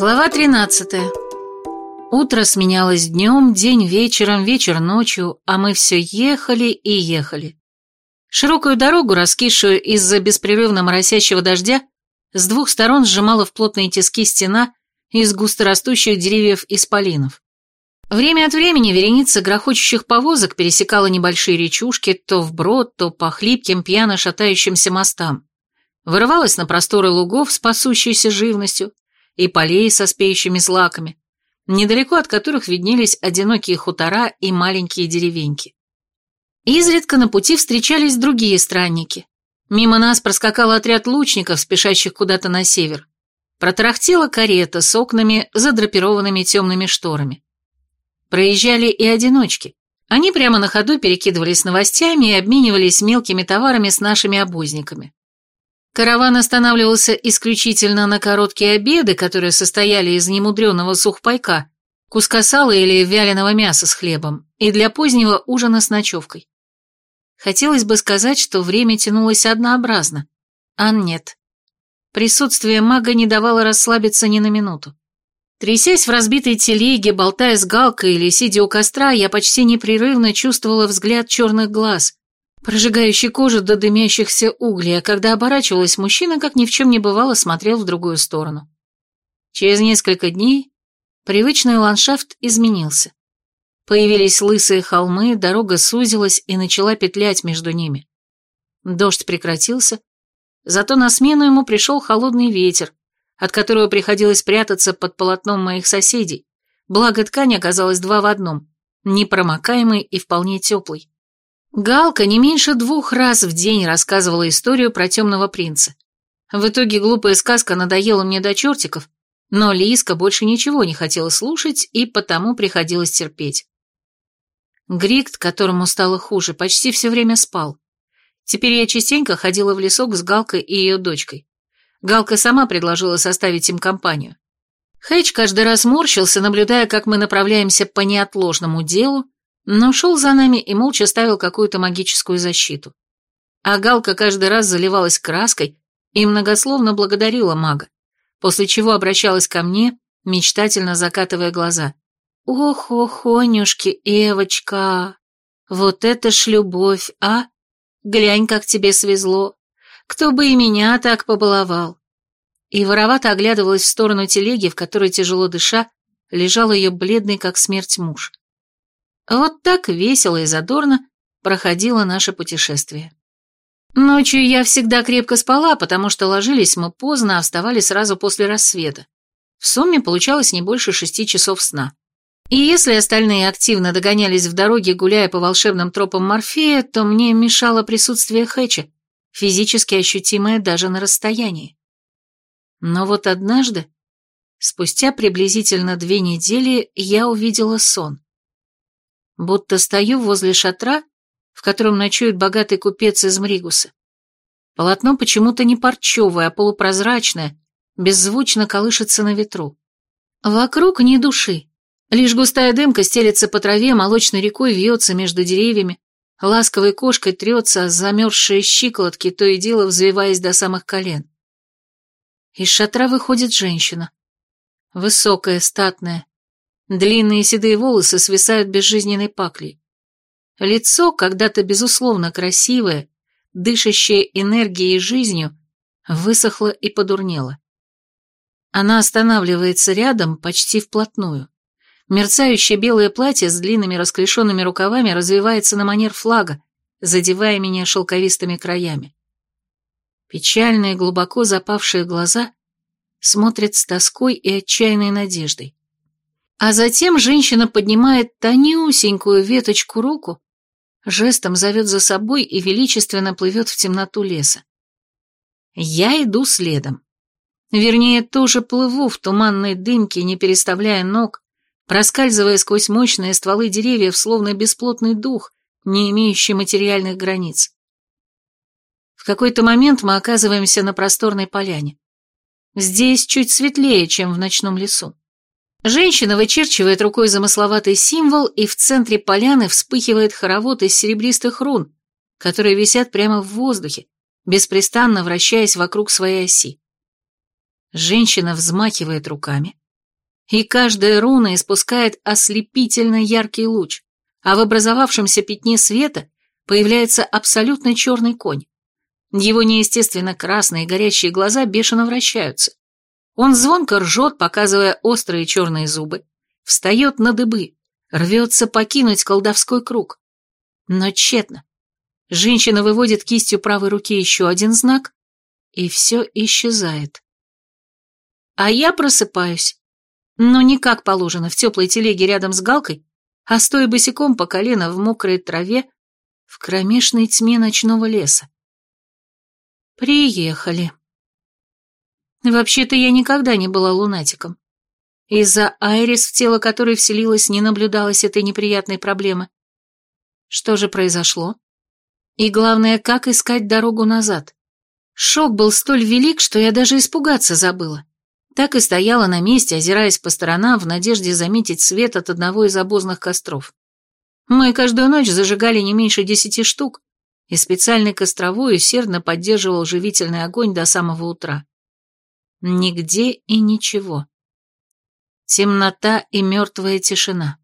Глава 13. Утро сменялось днем, день вечером, вечер ночью, а мы все ехали и ехали. Широкую дорогу, раскисшую из-за беспрерывно моросящего дождя, с двух сторон сжимала в плотные тиски стена из густорастущих деревьев исполинов. Время от времени вереница грохочущих повозок пересекала небольшие речушки то вброд, то по хлипким пьяно шатающимся мостам. Вырывалась на просторы лугов с пасущейся живностью, и полей со спеющими злаками, недалеко от которых виднелись одинокие хутора и маленькие деревеньки. Изредка на пути встречались другие странники. Мимо нас проскакал отряд лучников, спешащих куда-то на север. Протарахтела карета с окнами, задрапированными темными шторами. Проезжали и одиночки. Они прямо на ходу перекидывались новостями и обменивались мелкими товарами с нашими обозниками. Караван останавливался исключительно на короткие обеды, которые состояли из немудреного сухпайка, куска сала или вяленого мяса с хлебом, и для позднего ужина с ночевкой. Хотелось бы сказать, что время тянулось однообразно, а нет. Присутствие мага не давало расслабиться ни на минуту. Трясясь в разбитой телеге, болтая с галкой или сидя у костра, я почти непрерывно чувствовала взгляд черных глаз, прожигающий кожу до дымящихся углей, а когда оборачивалась, мужчина, как ни в чем не бывало, смотрел в другую сторону. Через несколько дней привычный ландшафт изменился. Появились лысые холмы, дорога сузилась и начала петлять между ними. Дождь прекратился, зато на смену ему пришел холодный ветер, от которого приходилось прятаться под полотном моих соседей, благо ткань оказалась два в одном, непромокаемый и вполне теплый. Галка не меньше двух раз в день рассказывала историю про темного принца. В итоге глупая сказка надоела мне до чертиков, но Лиска больше ничего не хотела слушать, и потому приходилось терпеть. Грикт, которому стало хуже, почти все время спал. Теперь я частенько ходила в лесок с Галкой и ее дочкой. Галка сама предложила составить им компанию. Хэч каждый раз морщился, наблюдая, как мы направляемся по неотложному делу, но шел за нами и молча ставил какую-то магическую защиту. А Галка каждый раз заливалась краской и многословно благодарила мага, после чего обращалась ко мне, мечтательно закатывая глаза. «Ох, ох, Онюшки, Эвочка, вот это ж любовь, а? Глянь, как тебе свезло. Кто бы и меня так побаловал». И воровато оглядывалась в сторону телеги, в которой, тяжело дыша, лежал ее бледный, как смерть муж. Вот так весело и задорно проходило наше путешествие. Ночью я всегда крепко спала, потому что ложились мы поздно, а вставали сразу после рассвета. В сумме получалось не больше шести часов сна. И если остальные активно догонялись в дороге, гуляя по волшебным тропам Морфея, то мне мешало присутствие Хэтча, физически ощутимое даже на расстоянии. Но вот однажды, спустя приблизительно две недели, я увидела сон будто стою возле шатра, в котором ночует богатый купец из Мригуса. Полотно почему-то не парчевое, а полупрозрачное, беззвучно колышется на ветру. Вокруг ни души. Лишь густая дымка стелется по траве, молочной рекой вьется между деревьями, ласковой кошкой трется замерзшие щиколотки, то и дело взвиваясь до самых колен. Из шатра выходит женщина. Высокая, статная, Длинные седые волосы свисают безжизненной паклей. Лицо, когда-то безусловно красивое, дышащее энергией и жизнью, высохло и подурнело. Она останавливается рядом, почти вплотную. Мерцающее белое платье с длинными расклешенными рукавами развивается на манер флага, задевая меня шелковистыми краями. Печальные, глубоко запавшие глаза смотрят с тоской и отчаянной надеждой. А затем женщина поднимает тонюсенькую веточку руку, жестом зовет за собой и величественно плывет в темноту леса. Я иду следом. Вернее, тоже плыву в туманной дымке, не переставляя ног, проскальзывая сквозь мощные стволы деревьев, словно бесплотный дух, не имеющий материальных границ. В какой-то момент мы оказываемся на просторной поляне. Здесь чуть светлее, чем в ночном лесу. Женщина вычерчивает рукой замысловатый символ, и в центре поляны вспыхивает хоровод из серебристых рун, которые висят прямо в воздухе, беспрестанно вращаясь вокруг своей оси. Женщина взмахивает руками, и каждая руна испускает ослепительно яркий луч, а в образовавшемся пятне света появляется абсолютно черный конь. Его неестественно красные горящие глаза бешено вращаются. Он звонко ржет, показывая острые черные зубы, встает на дыбы, рвется покинуть колдовской круг. Но тщетно. Женщина выводит кистью правой руки еще один знак, и все исчезает. А я просыпаюсь. Но не как положено, в теплой телеге рядом с галкой, а стоя босиком по колено в мокрой траве в кромешной тьме ночного леса. Приехали. Вообще-то я никогда не была лунатиком. Из-за Айрис, в тело которой вселилась, не наблюдалось этой неприятной проблемы. Что же произошло? И главное, как искать дорогу назад? Шок был столь велик, что я даже испугаться забыла. Так и стояла на месте, озираясь по сторонам в надежде заметить свет от одного из обозных костров. Мы каждую ночь зажигали не меньше десяти штук, и специальный костровой усердно поддерживал живительный огонь до самого утра. Нигде и ничего. Темнота и мертвая тишина.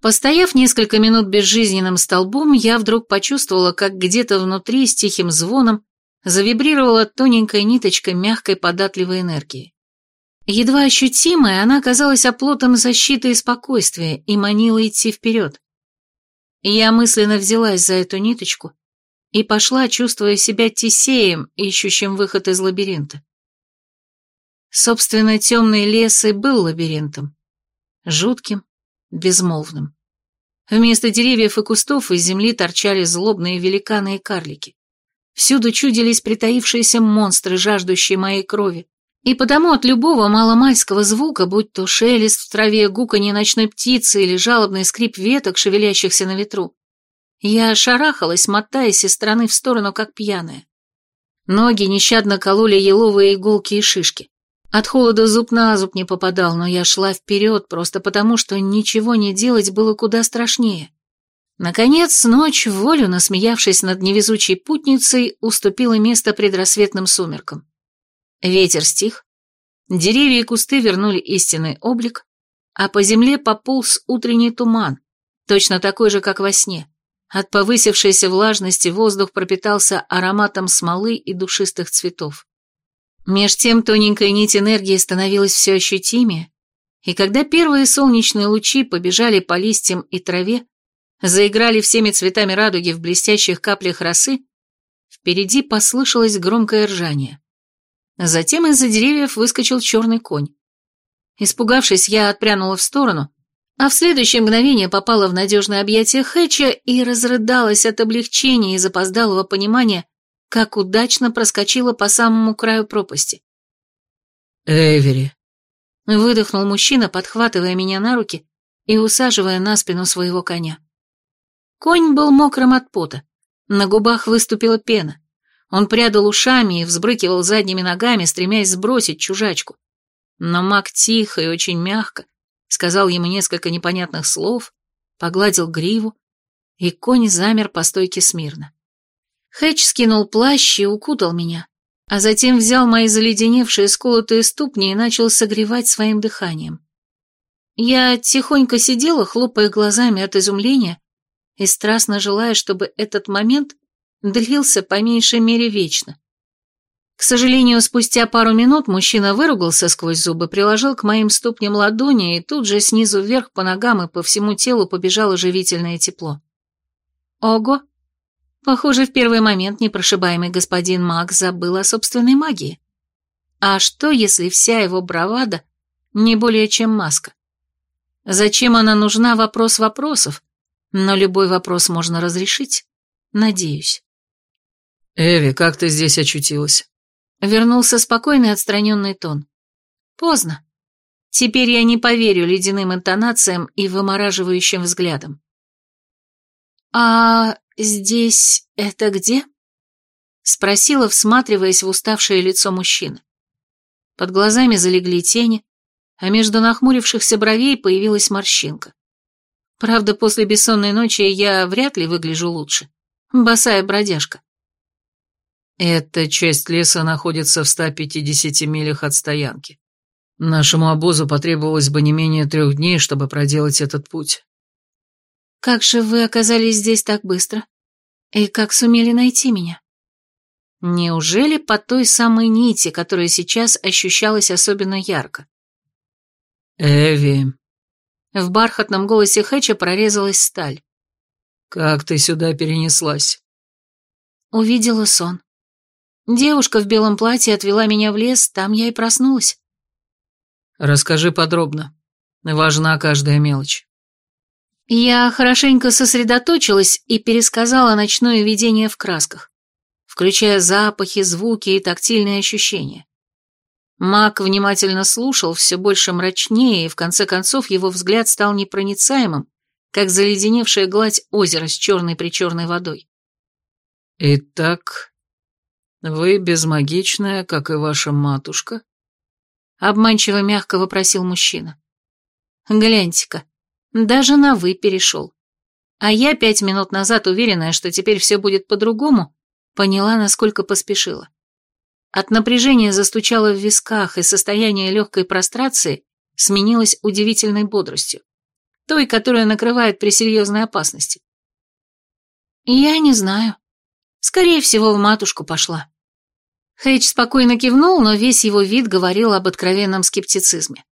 Постояв несколько минут безжизненным столбом, я вдруг почувствовала, как где-то внутри с тихим звоном завибрировала тоненькая ниточка мягкой податливой энергии. Едва ощутимая, она казалась оплотом защиты и спокойствия и манила идти вперед. Я мысленно взялась за эту ниточку и пошла, чувствуя себя тесеем, ищущим выход из лабиринта. Собственно, темный лес и был лабиринтом. Жутким, безмолвным. Вместо деревьев и кустов из земли торчали злобные великаны и карлики. Всюду чудились притаившиеся монстры, жаждущие моей крови. И потому от любого маломальского звука, будь то шелест в траве, гуканье ночной птицы или жалобный скрип веток, шевелящихся на ветру, я шарахалась, мотаясь из стороны в сторону, как пьяная. Ноги нещадно кололи еловые иголки и шишки. От холода зуб на зуб не попадал, но я шла вперед, просто потому, что ничего не делать было куда страшнее. Наконец, ночь, волю насмеявшись над невезучей путницей, уступила место предрассветным сумеркам. Ветер стих, деревья и кусты вернули истинный облик, а по земле пополз утренний туман, точно такой же, как во сне. От повысившейся влажности воздух пропитался ароматом смолы и душистых цветов. Меж тем тоненькая нить энергии становилась все ощутимее, и когда первые солнечные лучи побежали по листьям и траве, заиграли всеми цветами радуги в блестящих каплях росы, впереди послышалось громкое ржание. Затем из-за деревьев выскочил черный конь. Испугавшись, я отпрянула в сторону, а в следующее мгновение попала в надежное объятие Хэтча и разрыдалась от облегчения и запоздалого понимания, как удачно проскочила по самому краю пропасти. «Эвери», — выдохнул мужчина, подхватывая меня на руки и усаживая на спину своего коня. Конь был мокрым от пота, на губах выступила пена. Он прядал ушами и взбрыкивал задними ногами, стремясь сбросить чужачку. Но маг тихо и очень мягко сказал ему несколько непонятных слов, погладил гриву, и конь замер по стойке смирно. Хэтч скинул плащ и укутал меня, а затем взял мои заледеневшие сколотые ступни и начал согревать своим дыханием. Я тихонько сидела, хлопая глазами от изумления и страстно желая, чтобы этот момент длился по меньшей мере вечно. К сожалению, спустя пару минут мужчина выругался сквозь зубы, приложил к моим ступням ладони, и тут же снизу вверх по ногам и по всему телу побежало живительное тепло. Ого! Похоже, в первый момент непрошибаемый господин Маг забыл о собственной магии. А что, если вся его бравада не более чем маска? Зачем она нужна, вопрос вопросов, но любой вопрос можно разрешить, надеюсь. «Эви, как ты здесь очутилась?» Вернулся спокойный отстраненный тон. Поздно. Теперь я не поверю ледяным интонациям и вымораживающим взглядам. «А «Здесь это где?» — спросила, всматриваясь в уставшее лицо мужчины. Под глазами залегли тени, а между нахмурившихся бровей появилась морщинка. Правда, после бессонной ночи я вряд ли выгляжу лучше. Босая бродяжка. Эта часть леса находится в 150 милях от стоянки. Нашему обозу потребовалось бы не менее трех дней, чтобы проделать этот путь. Как же вы оказались здесь так быстро? И как сумели найти меня? Неужели по той самой нити, которая сейчас ощущалась особенно ярко? Эви. В бархатном голосе Хэтча прорезалась сталь. Как ты сюда перенеслась? Увидела сон. Девушка в белом платье отвела меня в лес, там я и проснулась. Расскажи подробно. Важна каждая мелочь. Я хорошенько сосредоточилась и пересказала ночное видение в красках, включая запахи, звуки и тактильные ощущения. Маг внимательно слушал, все больше мрачнее, и в конце концов его взгляд стал непроницаемым, как заледеневшая гладь озера с черной-причерной водой. «Итак, вы безмагичная, как и ваша матушка?» Обманчиво мягко вопросил мужчина. Гляньте-ка, даже на «вы» перешел. А я пять минут назад, уверенная, что теперь все будет по-другому, поняла, насколько поспешила. От напряжения застучало в висках, и состояние легкой прострации сменилось удивительной бодростью, той, которая накрывает при серьезной опасности. Я не знаю. Скорее всего, в матушку пошла. Хейдж спокойно кивнул, но весь его вид говорил об откровенном скептицизме.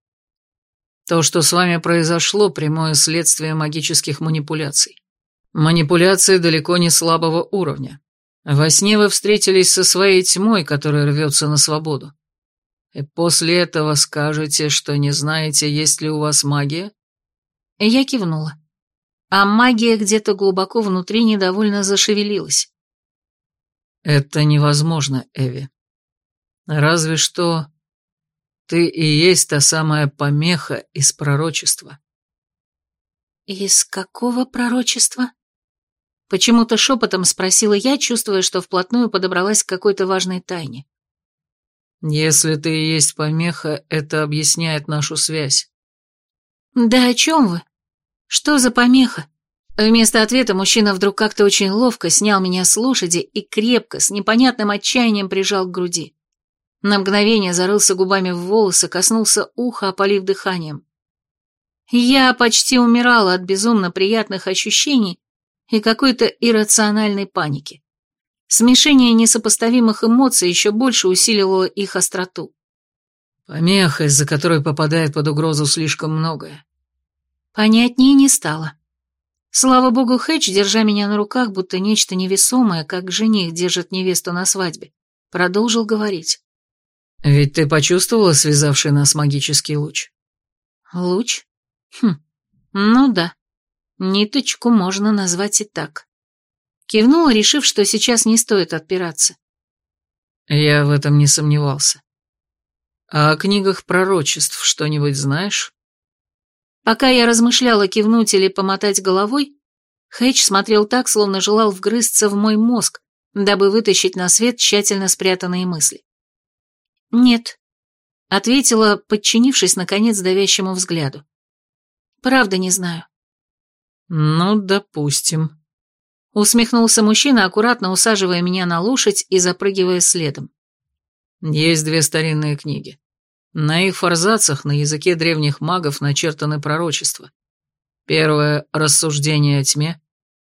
То, что с вами произошло, прямое следствие магических манипуляций. Манипуляции далеко не слабого уровня. Во сне вы встретились со своей тьмой, которая рвется на свободу. И после этого скажете, что не знаете, есть ли у вас магия? Я кивнула. А магия где-то глубоко внутри недовольно зашевелилась. Это невозможно, Эви. Разве что ты и есть та самая помеха из пророчества. Из какого пророчества? Почему-то шепотом спросила я, чувствуя, что вплотную подобралась к какой-то важной тайне. Если ты и есть помеха, это объясняет нашу связь. Да о чем вы? Что за помеха? Вместо ответа мужчина вдруг как-то очень ловко снял меня с лошади и крепко, с непонятным отчаянием прижал к груди. На мгновение зарылся губами в волосы, коснулся уха, опалив дыханием. Я почти умирала от безумно приятных ощущений и какой-то иррациональной паники. Смешение несопоставимых эмоций еще больше усиливало их остроту. Помеха, из-за которой попадает под угрозу слишком многое. Понятнее не стало. Слава богу, Хэтч, держа меня на руках, будто нечто невесомое, как жених держит невесту на свадьбе, продолжил говорить. Ведь ты почувствовала связавший нас магический луч? Луч? Хм, ну да. Ниточку можно назвать и так. Кивнула, решив, что сейчас не стоит отпираться. Я в этом не сомневался. А о книгах пророчеств что-нибудь знаешь? Пока я размышляла, кивнуть или помотать головой, Хэтч смотрел так, словно желал вгрызться в мой мозг, дабы вытащить на свет тщательно спрятанные мысли. «Нет», — ответила, подчинившись, наконец, давящему взгляду. «Правда не знаю». «Ну, допустим», — усмехнулся мужчина, аккуратно усаживая меня на лошадь и запрыгивая следом. «Есть две старинные книги. На их форзацах на языке древних магов начертаны пророчества. Первое — рассуждение о тьме,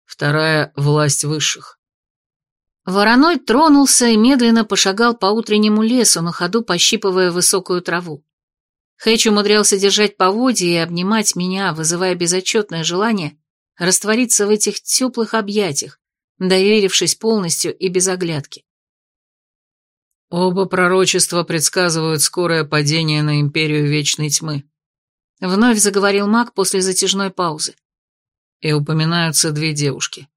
вторая — власть высших. Вороной тронулся и медленно пошагал по утреннему лесу, на ходу пощипывая высокую траву. Хэтч умудрялся держать поводья и обнимать меня, вызывая безотчетное желание раствориться в этих теплых объятиях, доверившись полностью и без оглядки. Оба пророчества предсказывают скорое падение на Империю Вечной Тьмы. Вновь заговорил маг после затяжной паузы. И упоминаются две девушки.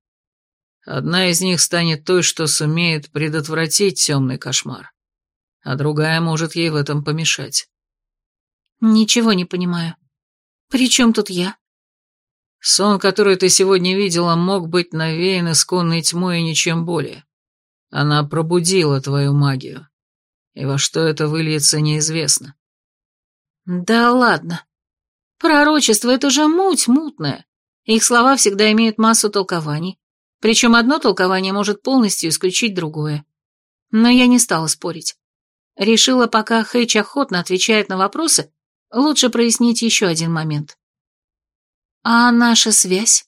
Одна из них станет той, что сумеет предотвратить темный кошмар, а другая может ей в этом помешать. Ничего не понимаю. При чем тут я? Сон, который ты сегодня видела, мог быть навеян исконной тьмой и ничем более. Она пробудила твою магию. И во что это выльется, неизвестно. Да ладно. Пророчество — это же муть мутная. Их слова всегда имеют массу толкований. Причем одно толкование может полностью исключить другое. Но я не стала спорить. Решила, пока Хэйч охотно отвечает на вопросы, лучше прояснить еще один момент. А наша связь?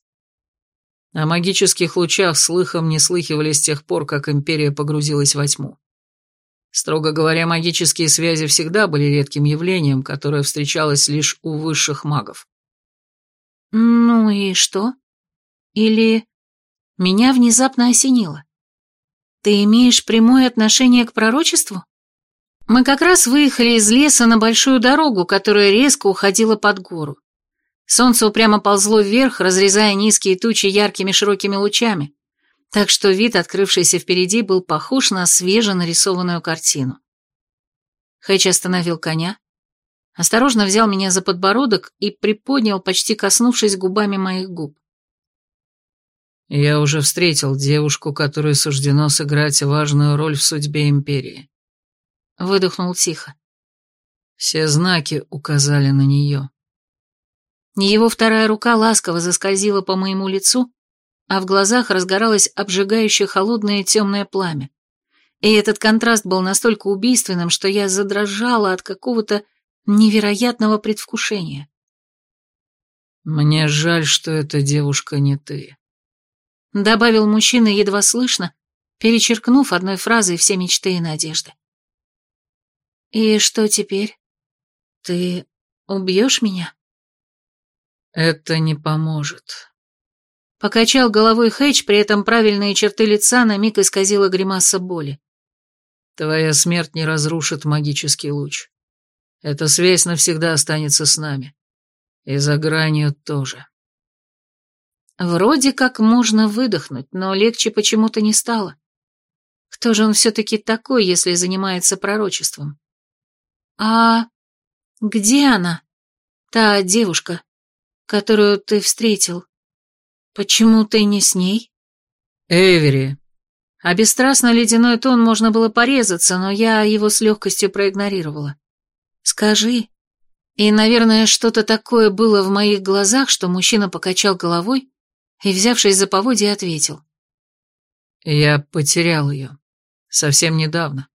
О магических лучах слыхом не слыхивали с тех пор, как Империя погрузилась во тьму. Строго говоря, магические связи всегда были редким явлением, которое встречалось лишь у высших магов. Ну и что? Или... Меня внезапно осенило. Ты имеешь прямое отношение к пророчеству? Мы как раз выехали из леса на большую дорогу, которая резко уходила под гору. Солнце упрямо ползло вверх, разрезая низкие тучи яркими широкими лучами, так что вид, открывшийся впереди, был похож на свеженарисованную картину. Хэч остановил коня, осторожно взял меня за подбородок и приподнял, почти коснувшись губами моих губ. Я уже встретил девушку, которой суждено сыграть важную роль в судьбе Империи. Выдохнул тихо. Все знаки указали на нее. Его вторая рука ласково заскользила по моему лицу, а в глазах разгоралось обжигающее холодное темное пламя. И этот контраст был настолько убийственным, что я задрожала от какого-то невероятного предвкушения. «Мне жаль, что эта девушка не ты», добавил мужчина едва слышно, перечеркнув одной фразой все мечты и надежды. «И что теперь? Ты убьешь меня?» «Это не поможет». Покачал головой Хэтч, при этом правильные черты лица на миг исказила гримаса боли. «Твоя смерть не разрушит магический луч. Эта связь навсегда останется с нами. И за гранью тоже». Вроде как можно выдохнуть, но легче почему-то не стало. Кто же он все-таки такой, если занимается пророчеством? А где она? Та девушка, которую ты встретил. Почему ты не с ней? Эвери. А бесстрастно ледяной тон можно было порезаться, но я его с легкостью проигнорировала. Скажи. И, наверное, что-то такое было в моих глазах, что мужчина покачал головой, и, взявшись за поводья, ответил. «Я потерял ее. Совсем недавно.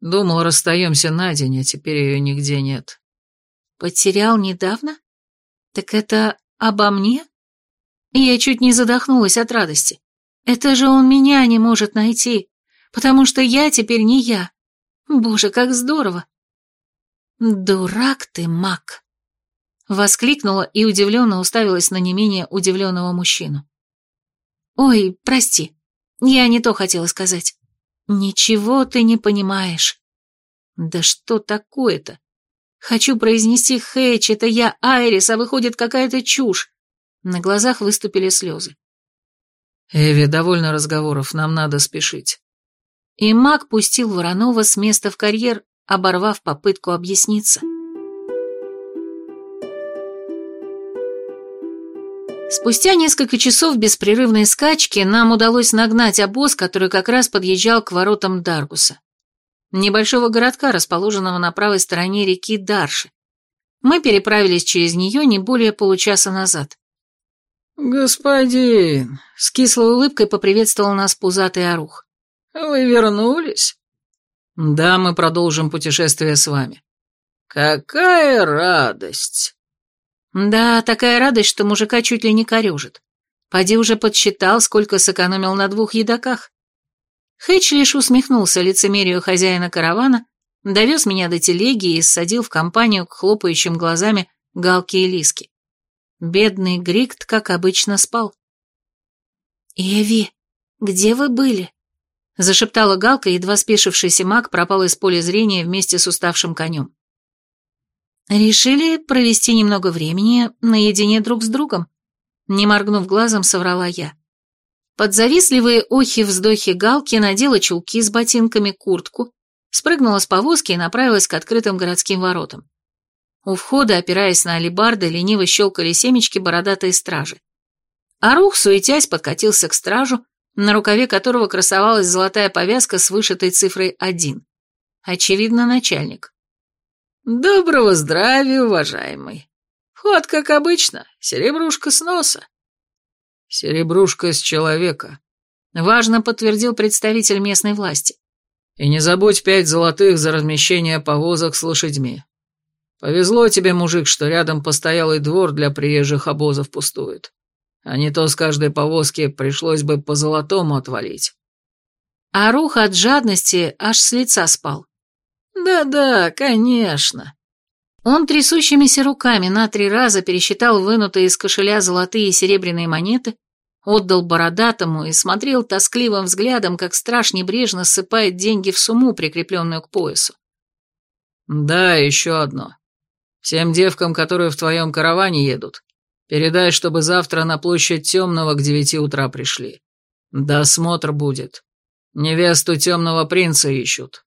Думал, расстаемся на день, а теперь ее нигде нет». «Потерял недавно? Так это обо мне?» Я чуть не задохнулась от радости. «Это же он меня не может найти, потому что я теперь не я. Боже, как здорово!» «Дурак ты, маг!» Воскликнула и удивленно уставилась на не менее удивленного мужчину. «Ой, прости, я не то хотела сказать. Ничего ты не понимаешь». «Да что такое-то? Хочу произнести Хэч, это я Айрис, а выходит какая-то чушь». На глазах выступили слезы. «Эви, довольно разговоров, нам надо спешить». И маг пустил Воронова с места в карьер, оборвав попытку объясниться. Спустя несколько часов беспрерывной скачки нам удалось нагнать обоз, который как раз подъезжал к воротам Даргуса. Небольшого городка, расположенного на правой стороне реки Дарши. Мы переправились через нее не более получаса назад. «Господин!» — с кислой улыбкой поприветствовал нас пузатый орух. «Вы вернулись?» «Да, мы продолжим путешествие с вами». «Какая радость!» Да, такая радость, что мужика чуть ли не корежит. Пади уже подсчитал, сколько сэкономил на двух едоках. Хэтч лишь усмехнулся лицемерию хозяина каравана, довез меня до телеги и ссадил в компанию к хлопающим глазами Галки и Лиски. Бедный Грикт, как обычно, спал. «Эви, где вы были?» Зашептала Галка, едва спешившийся маг пропал из поля зрения вместе с уставшим конем. Решили провести немного времени наедине друг с другом. Не моргнув глазом, соврала я. Под завистливые охи-вздохи Галки надела чулки с ботинками, куртку, спрыгнула с повозки и направилась к открытым городским воротам. У входа, опираясь на алебарды, лениво щелкали семечки бородатой стражи. А рух, суетясь, подкатился к стражу, на рукаве которого красовалась золотая повязка с вышитой цифрой один. Очевидно, начальник. «Доброго здравия, уважаемый. Вход, как обычно, серебрушка с носа». «Серебрушка с человека», — важно подтвердил представитель местной власти. И не забудь пять золотых за размещение повозок с лошадьми. Повезло тебе, мужик, что рядом постоялый двор для приезжих обозов пустует. А не то с каждой повозки пришлось бы по золотому отвалить. А рух от жадности аж с лица спал. Да-да, конечно. Он трясущимися руками на три раза пересчитал вынутые из кошеля золотые и серебряные монеты, отдал бородатому и смотрел тоскливым взглядом, как страж небрежно ссыпает деньги в сумму, прикрепленную к поясу. «Да, еще одно. Всем девкам, которые в твоем караване едут, передай, чтобы завтра на площадь Темного к девяти утра пришли. Досмотр будет. Невесту Темного принца ищут».